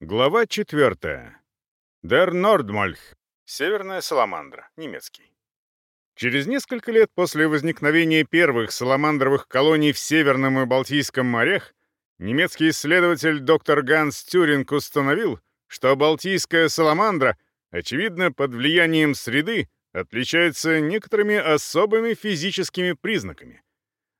Глава 4. Дер Нордмольх. Северная саламандра. Немецкий. Через несколько лет после возникновения первых саламандровых колоний в Северном и Балтийском морях немецкий исследователь доктор Ганс Тюринг установил, что Балтийская саламандра, очевидно, под влиянием среды, отличается некоторыми особыми физическими признаками.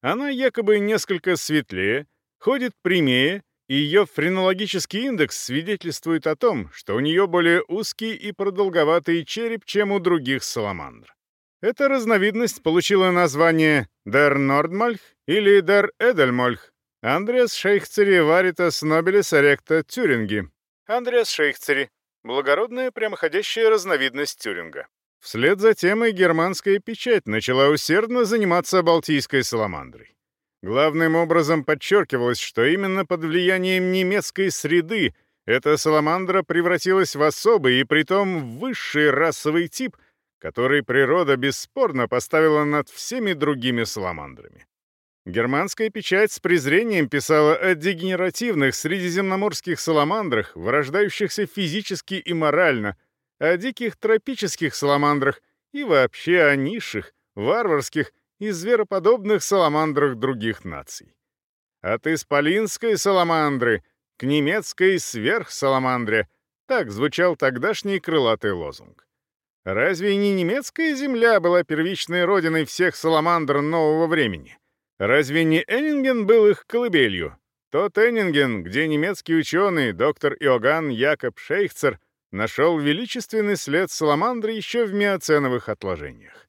Она якобы несколько светлее, ходит прямее ее френологический индекс свидетельствует о том, что у нее более узкий и продолговатый череп, чем у других саламандр. Эта разновидность получила название Der Nordmalch или Der Edelmolch Андреас Шейхцери Варитас Нобелис Эректа Тюринги. Андреас Шейхцери — благородная прямоходящая разновидность тюринга. Вслед за тем и германская печать начала усердно заниматься балтийской саламандрой. Главным образом подчеркивалось, что именно под влиянием немецкой среды эта саламандра превратилась в особый и притом высший расовый тип, который природа бесспорно поставила над всеми другими саламандрами. Германская печать с презрением писала о дегенеративных средиземноморских саламандрах, вырождающихся физически и морально, о диких тропических саламандрах и вообще о низших, варварских и звероподобных саламандрах других наций. От исполинской саламандры к немецкой сверхсаламандре так звучал тогдашний крылатый лозунг. Разве не немецкая земля была первичной родиной всех саламандр нового времени? Разве не Эннинген был их колыбелью? Тот Эннинген, где немецкий ученый, доктор Иоганн Якоб Шейхцер, нашел величественный след саламандры еще в миоценовых отложениях.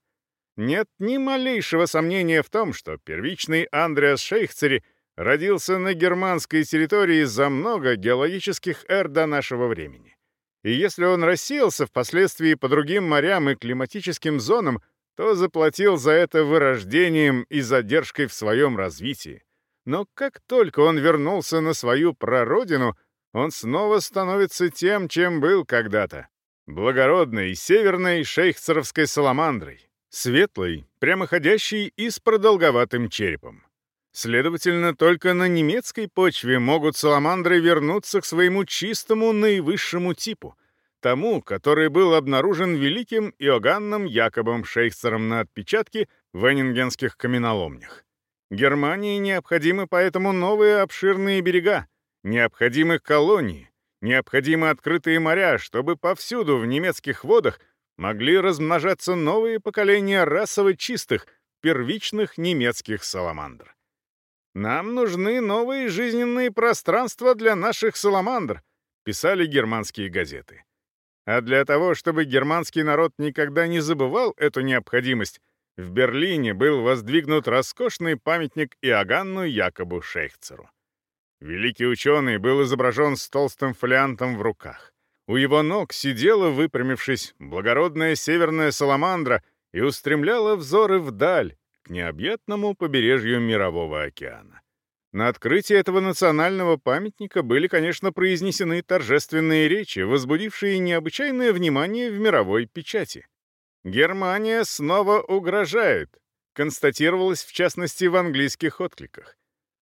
Нет ни малейшего сомнения в том, что первичный Андреас Шейхцери родился на германской территории за много геологических эр до нашего времени. И если он рассеялся впоследствии по другим морям и климатическим зонам, то заплатил за это вырождением и задержкой в своем развитии. Но как только он вернулся на свою прародину, он снова становится тем, чем был когда-то — благородной северной шейхцеровской саламандрой, Светлый, прямоходящий и с продолговатым черепом. Следовательно, только на немецкой почве могут саламандры вернуться к своему чистому наивысшему типу, тому, который был обнаружен великим Иоганном Якобом Шейхцером на отпечатке в Энингенских каменоломнях. Германии необходимы поэтому новые обширные берега, необходимы колонии, необходимы открытые моря, чтобы повсюду в немецких водах могли размножаться новые поколения расово чистых, первичных немецких саламандр. «Нам нужны новые жизненные пространства для наших саламандр», писали германские газеты. А для того, чтобы германский народ никогда не забывал эту необходимость, в Берлине был воздвигнут роскошный памятник Иоганну Якобу Шейхцеру. Великий ученый был изображен с толстым фолиантом в руках. У его ног сидела, выпрямившись, благородная северная саламандра и устремляла взоры вдаль, к необъятному побережью Мирового океана. На открытии этого национального памятника были, конечно, произнесены торжественные речи, возбудившие необычайное внимание в мировой печати. «Германия снова угрожает», констатировалось в частности в английских откликах.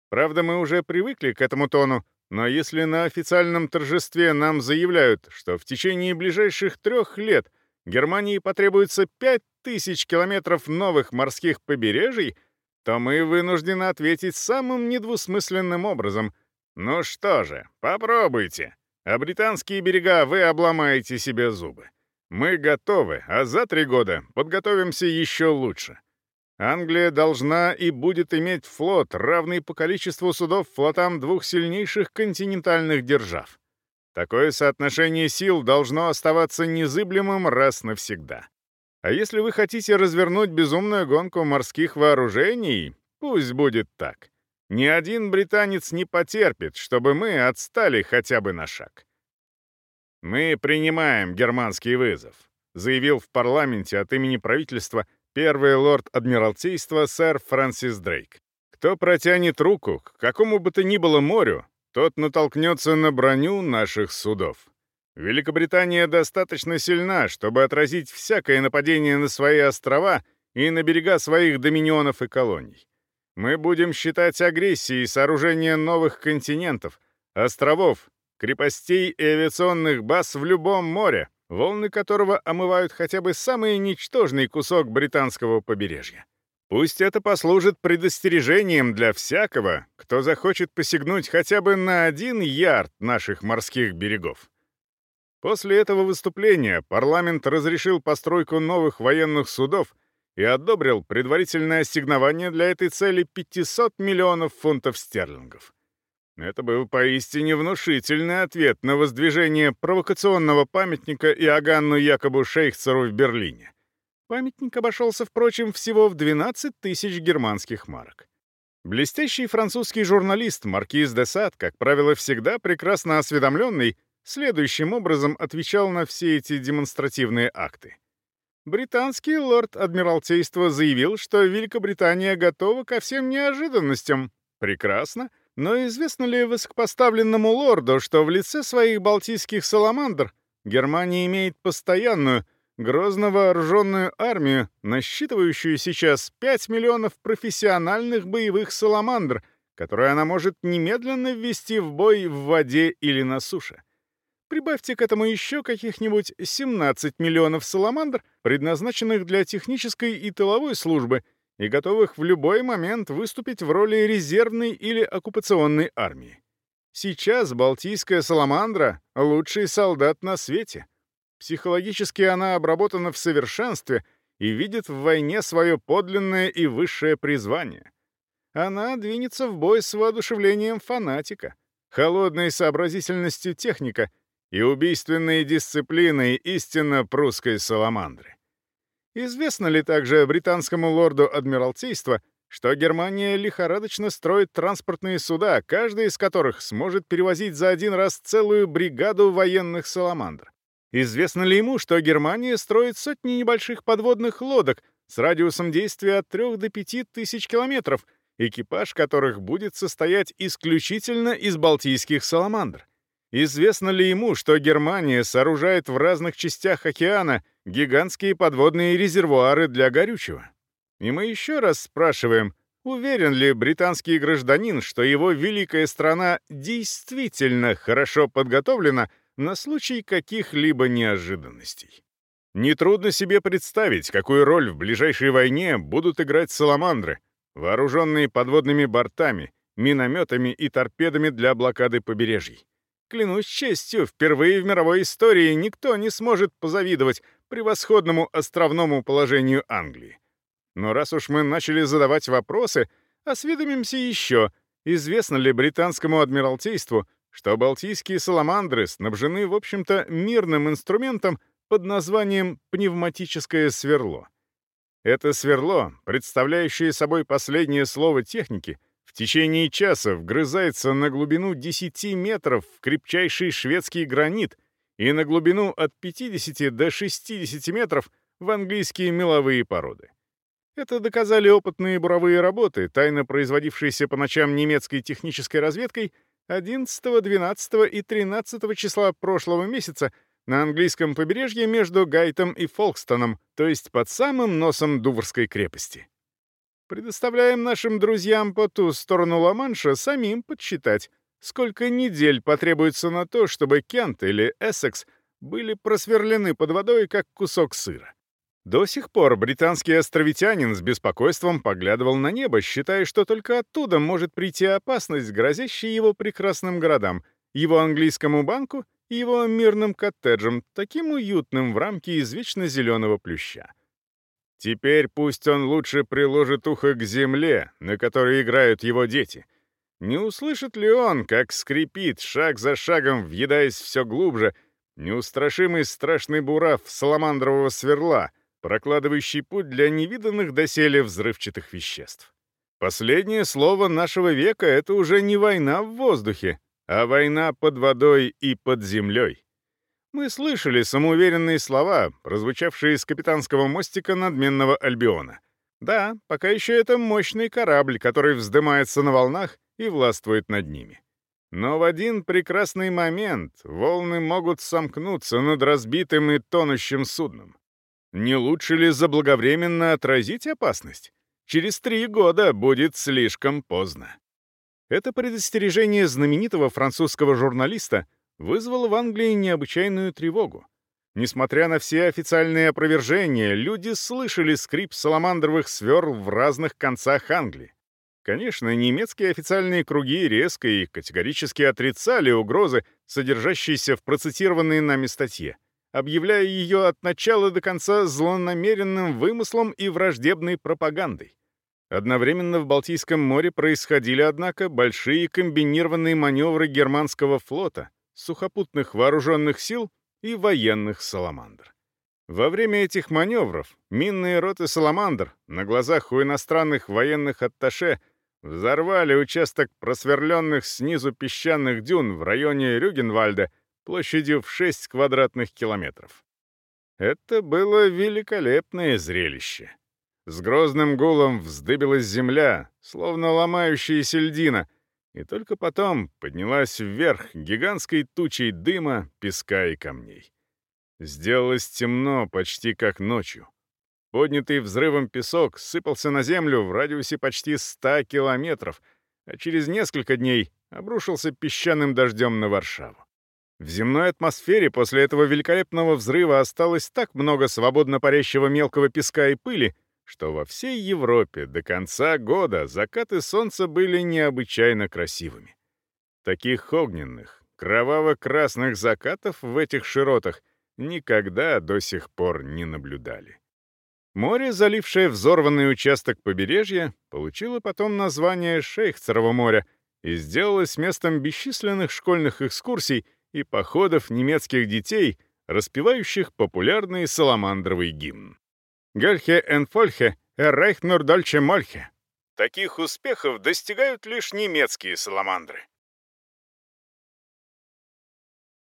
Правда, мы уже привыкли к этому тону, но если на официальном торжестве нам заявляют, что в течение ближайших трех лет Германии потребуется 5000 километров новых морских побережий, то мы вынуждены ответить самым недвусмысленным образом. Ну что же, попробуйте. А британские берега вы обломаете себе зубы. Мы готовы, а за три года подготовимся еще лучше. Англия должна и будет иметь флот, равный по количеству судов флотам двух сильнейших континентальных держав. Такое соотношение сил должно оставаться незыблемым раз навсегда. А если вы хотите развернуть безумную гонку морских вооружений, пусть будет так. Ни один британец не потерпит, чтобы мы отстали хотя бы на шаг. «Мы принимаем германский вызов», заявил в парламенте от имени правительства Первый лорд Адмиралтейства сэр Фрэнсис Дрейк. Кто протянет руку к какому бы то ни было морю, тот натолкнется на броню наших судов. Великобритания достаточно сильна, чтобы отразить всякое нападение на свои острова и на берега своих доминионов и колоний. Мы будем считать агрессией сооружение новых континентов, островов крепостей и авиационных баз в любом море, волны которого омывают хотя бы самый ничтожный кусок британского побережья. Пусть это послужит предостережением для всякого, кто захочет посягнуть хотя бы на один ярд наших морских берегов. После этого выступления парламент разрешил постройку новых военных судов и одобрил предварительное ассигнование для этой цели 500 миллионов фунтов стерлингов. Это был поистине внушительный ответ на воздвижение провокационного памятника Иоганну Якобу Шейхцеру в Берлине. Памятник обошелся, впрочем, всего в 12 тысяч германских марок. Блестящий французский журналист Маркиз де Сад, как правило, всегда прекрасно осведомленный, следующим образом отвечал на все эти демонстративные акты. Британский лорд Адмиралтейства заявил, что Великобритания готова ко всем неожиданностям. Прекрасно. Но известно ли высокопоставленному лорду, что в лице своих балтийских саламандр Германия имеет постоянную, грозно вооруженную армию, насчитывающую сейчас 5 миллионов профессиональных боевых саламандр, которые она может немедленно ввести в бой в воде или на суше? Прибавьте к этому еще каких-нибудь 17 миллионов саламандр, предназначенных для технической и тыловой службы — и готовых в любой момент выступить в роли резервной или оккупационной армии. Сейчас Балтийская Саламандра — лучший солдат на свете. Психологически она обработана в совершенстве и видит в войне свое подлинное и высшее призвание. Она двинется в бой с воодушевлением фанатика, холодной сообразительностью техника и убийственной дисциплиной истинно прусской саламандры. Известно ли также британскому лорду Адмиралтейства, что Германия лихорадочно строит транспортные суда, каждый из которых сможет перевозить за один раз целую бригаду военных «Саламандр»? Известно ли ему, что Германия строит сотни небольших подводных лодок с радиусом действия от 3 до 5 тысяч километров, экипаж которых будет состоять исключительно из балтийских «Саламандр»? Известно ли ему, что Германия сооружает в разных частях океана гигантские подводные резервуары для горючего? И мы еще раз спрашиваем, уверен ли британский гражданин, что его великая страна действительно хорошо подготовлена на случай каких-либо неожиданностей? Нетрудно себе представить, какую роль в ближайшей войне будут играть саламандры, вооруженные подводными бортами, минометами и торпедами для блокады побережий. Клянусь честью, впервые в мировой истории никто не сможет позавидовать превосходному островному положению Англии. Но раз уж мы начали задавать вопросы, осведомимся еще, известно ли британскому адмиралтейству, что балтийские саламандры снабжены, в общем-то, мирным инструментом под названием пневматическое сверло. Это сверло, представляющее собой последнее слово техники, в течение часа вгрызается на глубину 10 метров в крепчайший шведский гранит и на глубину от 50 до 60 метров в английские меловые породы. Это доказали опытные буровые работы, тайно производившиеся по ночам немецкой технической разведкой 11, 12 и 13 числа прошлого месяца на английском побережье между Гайтом и Фолкстоном, то есть под самым носом Дуврской крепости. Предоставляем нашим друзьям по ту сторону Ла-Манша самим подсчитать, сколько недель потребуется на то, чтобы Кент или Эссекс были просверлены под водой, как кусок сыра. До сих пор британский островитянин с беспокойством поглядывал на небо, считая, что только оттуда может прийти опасность, грозящая его прекрасным городам, его английскому банку и его мирным коттеджам, таким уютным в рамке из вечно зеленого плюща. Теперь пусть он лучше приложит ухо к земле, на которой играют его дети. Не услышит ли он, как скрипит, шаг за шагом, въедаясь все глубже, неустрашимый страшный бурав саламандрового сверла, прокладывающий путь для невиданных доселе взрывчатых веществ? Последнее слово нашего века — это уже не война в воздухе, а война под водой и под землей. Мы слышали самоуверенные слова, прозвучавшие из капитанского мостика надменного Альбиона. Да, пока еще это мощный корабль, который вздымается на волнах и властвует над ними. Но в один прекрасный момент волны могут сомкнуться над разбитым и тонущим судном. Не лучше ли заблаговременно отразить опасность? Через три года будет слишком поздно. Это предостережение знаменитого французского журналиста вызвало в Англии необычайную тревогу. Несмотря на все официальные опровержения, люди слышали скрип саламандровых сверл в разных концах Англии. Конечно, немецкие официальные круги резко и категорически отрицали угрозы, содержащиеся в процитированной нами статье, объявляя ее от начала до конца злонамеренным вымыслом и враждебной пропагандой. Одновременно в Балтийском море происходили, однако, большие комбинированные маневры германского флота, сухопутных вооруженных сил и военных «Саламандр». Во время этих маневров минные роты «Саламандр» на глазах у иностранных военных атташе взорвали участок просверленных снизу песчаных дюн в районе Рюгенвальда площадью в 6 квадратных километров. Это было великолепное зрелище. С грозным гулом вздыбилась земля, словно ломающаяся льдина, и только потом поднялась вверх гигантской тучей дыма, песка и камней. Сделалось темно, почти как ночью. Поднятый взрывом песок сыпался на землю в радиусе почти ста километров, а через несколько дней обрушился песчаным дождем на Варшаву. В земной атмосфере после этого великолепного взрыва осталось так много свободно парящего мелкого песка и пыли, что во всей Европе до конца года закаты солнца были необычайно красивыми. Таких огненных, кроваво-красных закатов в этих широтах никогда до сих пор не наблюдали. Море, залившее взорванный участок побережья, получило потом название Шейхцерово моря и сделалось местом бесчисленных школьных экскурсий и походов немецких детей, распевающих популярный саламандровый гимн. Гельхе эн Фольхе, Эррейх Нурдальче Мольхе. Таких успехов достигают лишь немецкие саламандры.